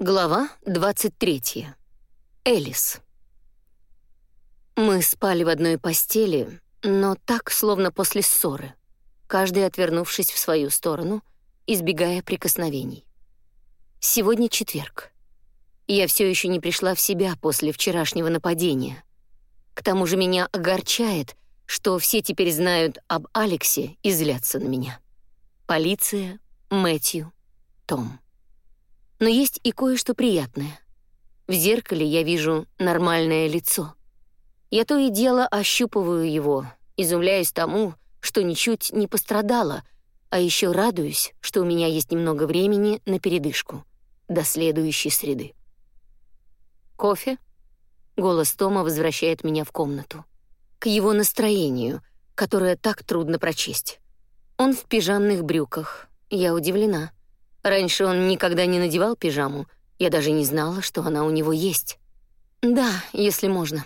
Глава 23. Элис. Мы спали в одной постели, но так, словно после ссоры, каждый отвернувшись в свою сторону, избегая прикосновений. Сегодня четверг. Я все еще не пришла в себя после вчерашнего нападения. К тому же меня огорчает, что все теперь знают об Алексе и злятся на меня. Полиция, Мэтью, Том. Но есть и кое-что приятное. В зеркале я вижу нормальное лицо. Я то и дело ощупываю его, изумляюсь тому, что ничуть не пострадала, а еще радуюсь, что у меня есть немного времени на передышку до следующей среды. «Кофе?» — голос Тома возвращает меня в комнату. К его настроению, которое так трудно прочесть. Он в пижамных брюках. Я удивлена. Раньше он никогда не надевал пижаму. Я даже не знала, что она у него есть. Да, если можно.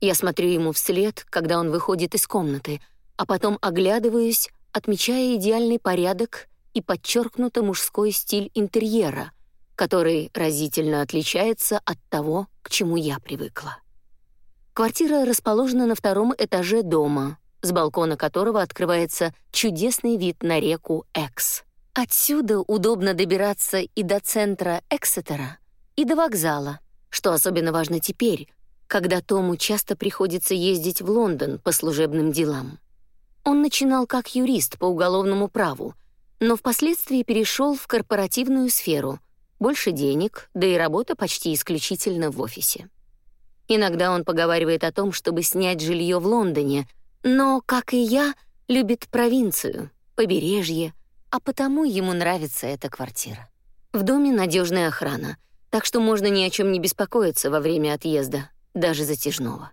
Я смотрю ему вслед, когда он выходит из комнаты, а потом оглядываюсь, отмечая идеальный порядок и подчеркнуто мужской стиль интерьера, который разительно отличается от того, к чему я привыкла. Квартира расположена на втором этаже дома, с балкона которого открывается чудесный вид на реку Экс. Отсюда удобно добираться и до центра Эксетера, и до вокзала, что особенно важно теперь, когда Тому часто приходится ездить в Лондон по служебным делам. Он начинал как юрист по уголовному праву, но впоследствии перешел в корпоративную сферу. Больше денег, да и работа почти исключительно в офисе. Иногда он поговаривает о том, чтобы снять жилье в Лондоне, но, как и я, любит провинцию, побережье, а потому ему нравится эта квартира. В доме надежная охрана, так что можно ни о чем не беспокоиться во время отъезда, даже затяжного.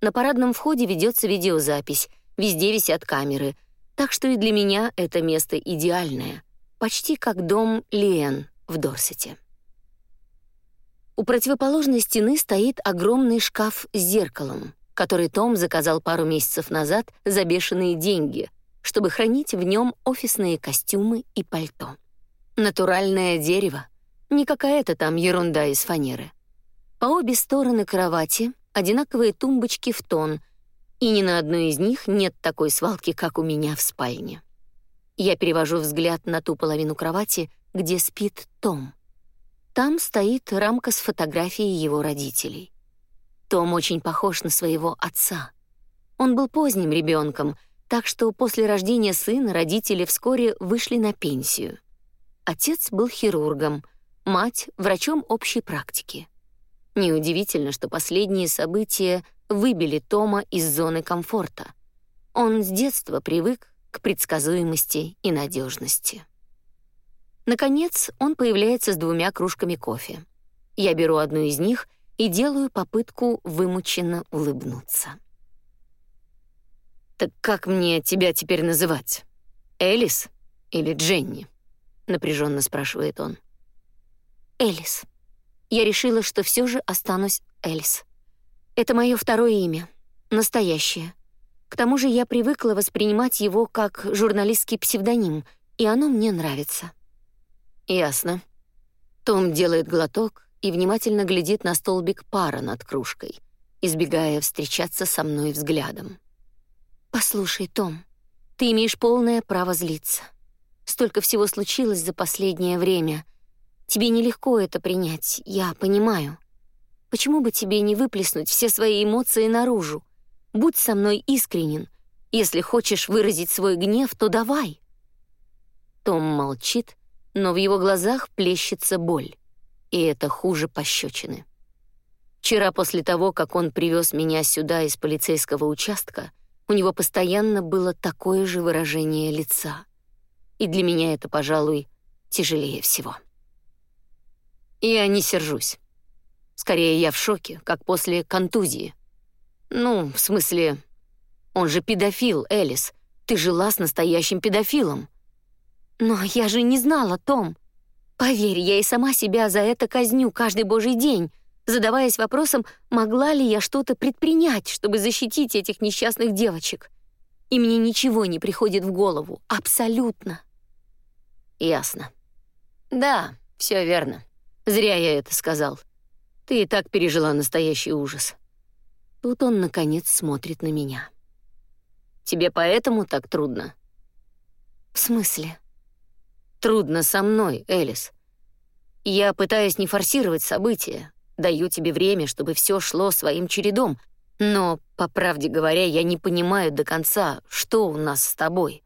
На парадном входе ведется видеозапись, везде висят камеры, так что и для меня это место идеальное, почти как дом Лиэн в Дорсете. У противоположной стены стоит огромный шкаф с зеркалом, который Том заказал пару месяцев назад за бешеные деньги — чтобы хранить в нем офисные костюмы и пальто. Натуральное дерево, не какая-то там ерунда из фанеры. По обе стороны кровати одинаковые тумбочки в тон, и ни на одной из них нет такой свалки, как у меня в спальне. Я перевожу взгляд на ту половину кровати, где спит Том. Там стоит рамка с фотографией его родителей. Том очень похож на своего отца. Он был поздним ребенком — так что после рождения сына родители вскоре вышли на пенсию. Отец был хирургом, мать — врачом общей практики. Неудивительно, что последние события выбили Тома из зоны комфорта. Он с детства привык к предсказуемости и надежности. Наконец, он появляется с двумя кружками кофе. Я беру одну из них и делаю попытку вымученно улыбнуться. «Так как мне тебя теперь называть? Элис или Дженни?» — напряженно спрашивает он. «Элис. Я решила, что все же останусь Элис. Это мое второе имя, настоящее. К тому же я привыкла воспринимать его как журналистский псевдоним, и оно мне нравится». «Ясно». Том делает глоток и внимательно глядит на столбик пара над кружкой, избегая встречаться со мной взглядом. «Послушай, Том, ты имеешь полное право злиться. Столько всего случилось за последнее время. Тебе нелегко это принять, я понимаю. Почему бы тебе не выплеснуть все свои эмоции наружу? Будь со мной искренен. Если хочешь выразить свой гнев, то давай». Том молчит, но в его глазах плещется боль. И это хуже пощечины. Вчера после того, как он привез меня сюда из полицейского участка, у него постоянно было такое же выражение лица. И для меня это, пожалуй, тяжелее всего. Я не сержусь. Скорее, я в шоке, как после контузии. Ну, в смысле, он же педофил, Элис. Ты жила с настоящим педофилом. Но я же не знала, Том. Поверь, я и сама себя за это казню каждый божий день задаваясь вопросом, могла ли я что-то предпринять, чтобы защитить этих несчастных девочек. И мне ничего не приходит в голову, абсолютно. Ясно. Да, все верно. Зря я это сказал. Ты и так пережила настоящий ужас. Тут он, наконец, смотрит на меня. Тебе поэтому так трудно? В смысле? Трудно со мной, Элис. Я пытаюсь не форсировать события, даю тебе время, чтобы все шло своим чередом, но, по правде говоря, я не понимаю до конца, что у нас с тобой.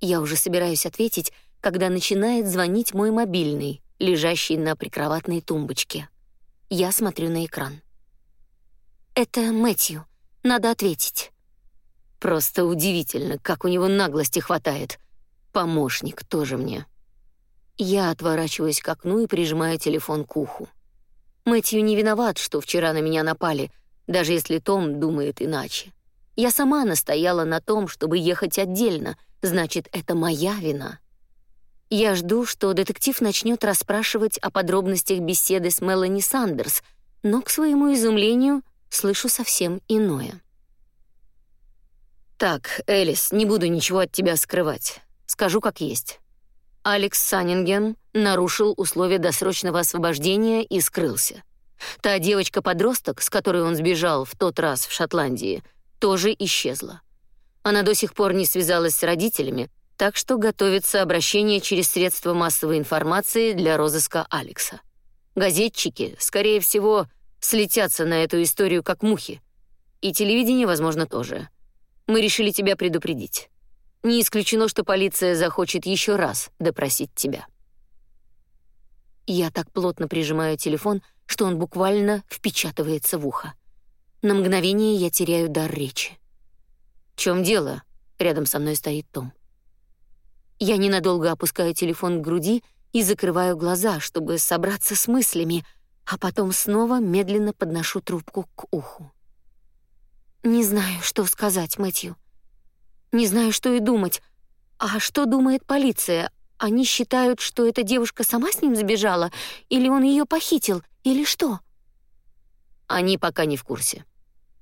Я уже собираюсь ответить, когда начинает звонить мой мобильный, лежащий на прикроватной тумбочке. Я смотрю на экран. Это Мэтью. Надо ответить. Просто удивительно, как у него наглости хватает. Помощник тоже мне. Я отворачиваюсь к окну и прижимаю телефон к уху. Мэтью не виноват, что вчера на меня напали, даже если Том думает иначе. Я сама настояла на том, чтобы ехать отдельно, значит, это моя вина. Я жду, что детектив начнет расспрашивать о подробностях беседы с Мелани Сандерс, но, к своему изумлению, слышу совсем иное. «Так, Элис, не буду ничего от тебя скрывать. Скажу как есть. Алекс Саннинген нарушил условия досрочного освобождения и скрылся. Та девочка-подросток, с которой он сбежал в тот раз в Шотландии, тоже исчезла. Она до сих пор не связалась с родителями, так что готовится обращение через средства массовой информации для розыска Алекса. Газетчики, скорее всего, слетятся на эту историю как мухи. И телевидение, возможно, тоже. Мы решили тебя предупредить. Не исключено, что полиция захочет еще раз допросить тебя. Я так плотно прижимаю телефон, что он буквально впечатывается в ухо. На мгновение я теряю дар речи. «В чем дело?» — рядом со мной стоит Том. Я ненадолго опускаю телефон к груди и закрываю глаза, чтобы собраться с мыслями, а потом снова медленно подношу трубку к уху. Не знаю, что сказать Мэтью. Не знаю, что и думать. А что думает полиция? Они считают, что эта девушка сама с ним сбежала, или он ее похитил, или что? Они пока не в курсе.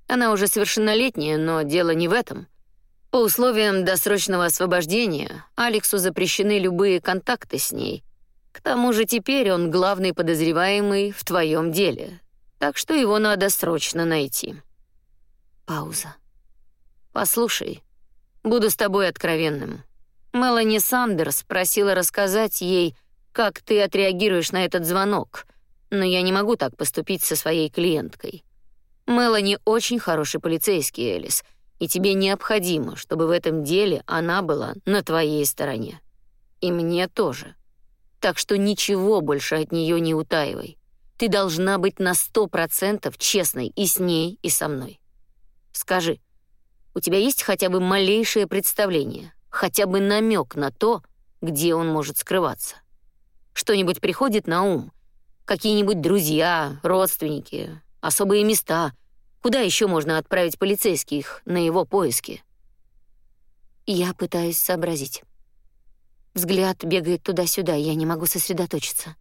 Она уже совершеннолетняя, но дело не в этом. По условиям досрочного освобождения Алексу запрещены любые контакты с ней. К тому же теперь он главный подозреваемый в твоем деле, так что его надо срочно найти. Пауза. Послушай, Буду с тобой откровенным. Мелани Сандерс просила рассказать ей, как ты отреагируешь на этот звонок, но я не могу так поступить со своей клиенткой. Мелани очень хороший полицейский, Элис, и тебе необходимо, чтобы в этом деле она была на твоей стороне. И мне тоже. Так что ничего больше от нее не утаивай. Ты должна быть на сто процентов честной и с ней, и со мной. Скажи, у тебя есть хотя бы малейшее представление, хотя бы намек на то, где он может скрываться? Что-нибудь приходит на ум? Какие-нибудь друзья, родственники, особые места? Куда еще можно отправить полицейских на его поиски? Я пытаюсь сообразить. Взгляд бегает туда-сюда, я не могу сосредоточиться.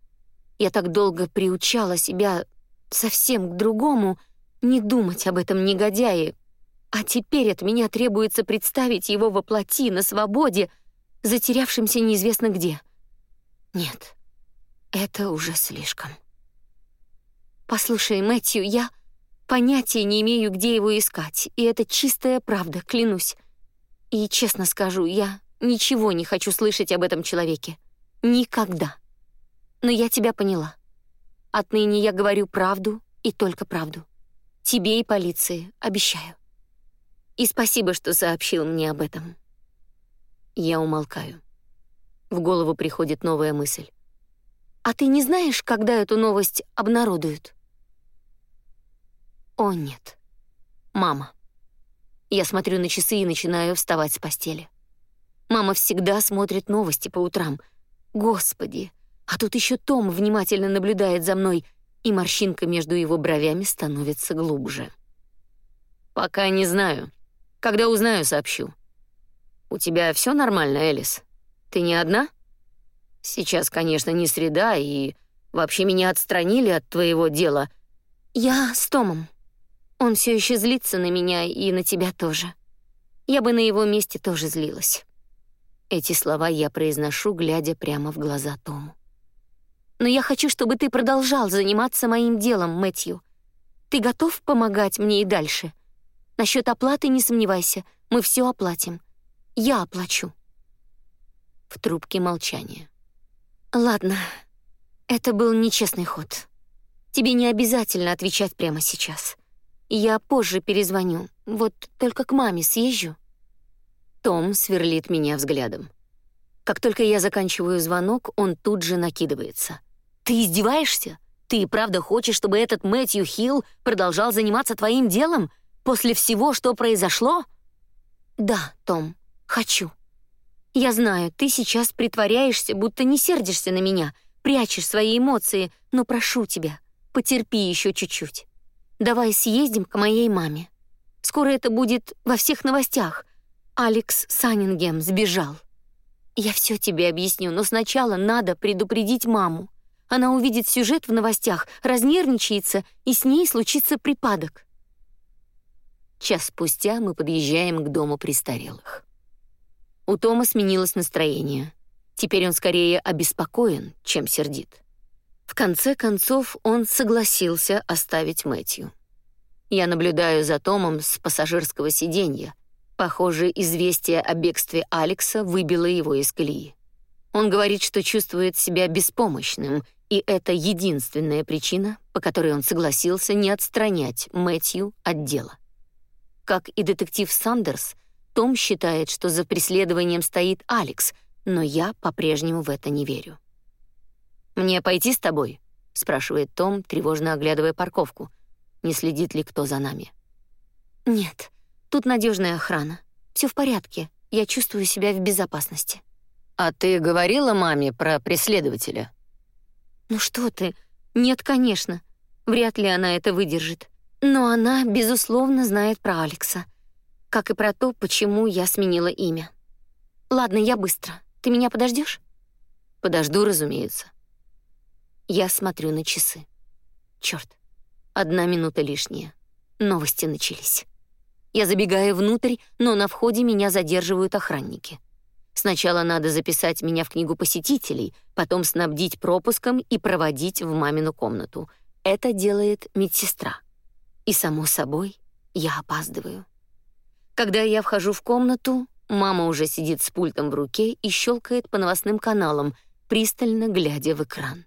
Я так долго приучала себя совсем к другому, не думать об этом негодяе, а теперь от меня требуется представить его во плоти, на свободе, затерявшимся неизвестно где. Нет, это уже слишком. Послушай, Мэтью, я понятия не имею, где его искать, и это чистая правда, клянусь. И честно скажу, я ничего не хочу слышать об этом человеке. Никогда. Но я тебя поняла. Отныне я говорю правду и только правду. Тебе и полиции, обещаю. И спасибо, что сообщил мне об этом. Я умолкаю. В голову приходит новая мысль. А ты не знаешь, когда эту новость обнародуют? О, нет. Мама. Я смотрю на часы и начинаю вставать с постели. Мама всегда смотрит новости по утрам. Господи, а тут еще Том внимательно наблюдает за мной, и морщинка между его бровями становится глубже. Пока не знаю, когда узнаю, сообщу. У тебя все нормально, Элис? Ты не одна? Сейчас, конечно, не среда, и вообще меня отстранили от твоего дела. Я с Томом. Он все еще злится на меня и на тебя тоже. Я бы на его месте тоже злилась. Эти слова я произношу, глядя прямо в глаза Тому. Но я хочу, чтобы ты продолжал заниматься моим делом, Мэтью. Ты готов помогать мне и дальше? Насчет оплаты не сомневайся, мы все оплатим. Я оплачу. В трубке молчание. Ладно, это был нечестный ход. Тебе не обязательно отвечать прямо сейчас. Я позже перезвоню, вот только к маме съезжу. Том сверлит меня взглядом. Как только я заканчиваю звонок, он тут же накидывается. «Ты издеваешься? Ты и правда хочешь, чтобы этот Мэтью Хилл продолжал заниматься твоим делом после всего, что произошло?» «Да, Том, хочу. Я знаю, ты сейчас притворяешься, будто не сердишься на меня, прячешь свои эмоции, но прошу тебя, потерпи еще чуть-чуть. Давай съездим к моей маме. Скоро это будет во всех новостях. Алекс Саннингем сбежал. Я все тебе объясню, но сначала надо предупредить маму. Она увидит сюжет в новостях, разнервничается, и с ней случится припадок. Час спустя мы подъезжаем к дому престарелых. У Тома сменилось настроение. Теперь он скорее обеспокоен, чем сердит. В конце концов, он согласился оставить Мэтью. Я наблюдаю за Томом с пассажирского сиденья. Похоже, известие о бегстве Алекса выбило его из колеи. Он говорит, что чувствует себя беспомощным, и это единственная причина, по которой он согласился не отстранять Мэтью от дела. Как и детектив Сандерс, том считает, что за преследованием стоит Алекс, но я по-прежнему в это не верю. «Мне пойти с тобой?» — спрашивает Том, тревожно оглядывая парковку. Не следит ли кто за нами? «Нет, тут надежная охрана. Все в порядке. Я чувствую себя в безопасности». «А ты говорила маме про преследователя?» «Ну что ты? Нет, конечно. Вряд ли она это выдержит. Но она, безусловно, знает про Алекса. Как и про то, почему я сменила имя. Ладно, я быстро. Ты меня подождешь? «Подожду, разумеется». Я смотрю на часы. Черт, одна минута лишняя. Новости начались. Я забегаю внутрь, но на входе меня задерживают охранники. Сначала надо записать меня в книгу посетителей, потом снабдить пропуском и проводить в мамину комнату. Это делает медсестра. И, само собой, я опаздываю. Когда я вхожу в комнату, мама уже сидит с пультом в руке и щелкает по новостным каналам, пристально глядя в экран.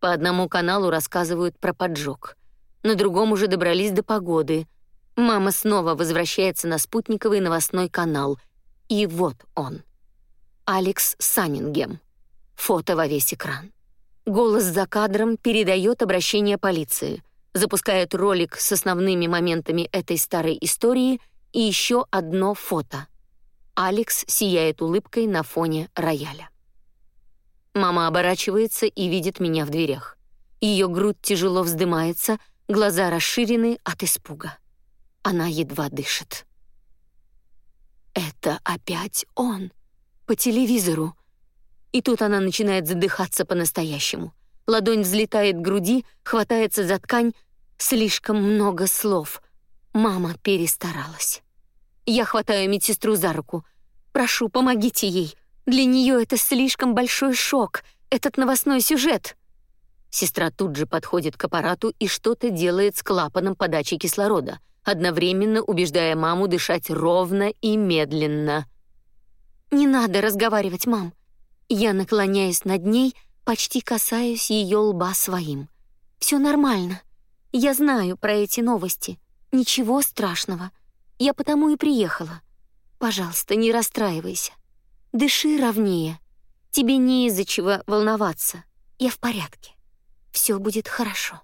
По одному каналу рассказывают про поджог, на другом уже добрались до погоды. Мама снова возвращается на спутниковый новостной канал, и вот он. Алекс Саннингем. Фото во весь экран. Голос за кадром передает обращение полиции, запускает ролик с основными моментами этой старой истории и еще одно фото. Алекс сияет улыбкой на фоне рояля. Мама оборачивается и видит меня в дверях. Ее грудь тяжело вздымается, глаза расширены от испуга. Она едва дышит. Это опять он. По телевизору. И тут она начинает задыхаться по-настоящему. Ладонь взлетает к груди, хватается за ткань. Слишком много слов. Мама перестаралась. Я хватаю медсестру за руку. «Прошу, помогите ей. Для нее это слишком большой шок, этот новостной сюжет. Сестра тут же подходит к аппарату и что-то делает с клапаном подачи кислорода, одновременно убеждая маму дышать ровно и медленно. «Не надо разговаривать, мам». Я наклоняюсь над ней, почти касаюсь ее лба своим. Все нормально. Я знаю про эти новости. Ничего страшного. Я потому и приехала. Пожалуйста, не расстраивайся. Дыши ровнее. Тебе не из-за чего волноваться. Я в порядке. Все будет хорошо.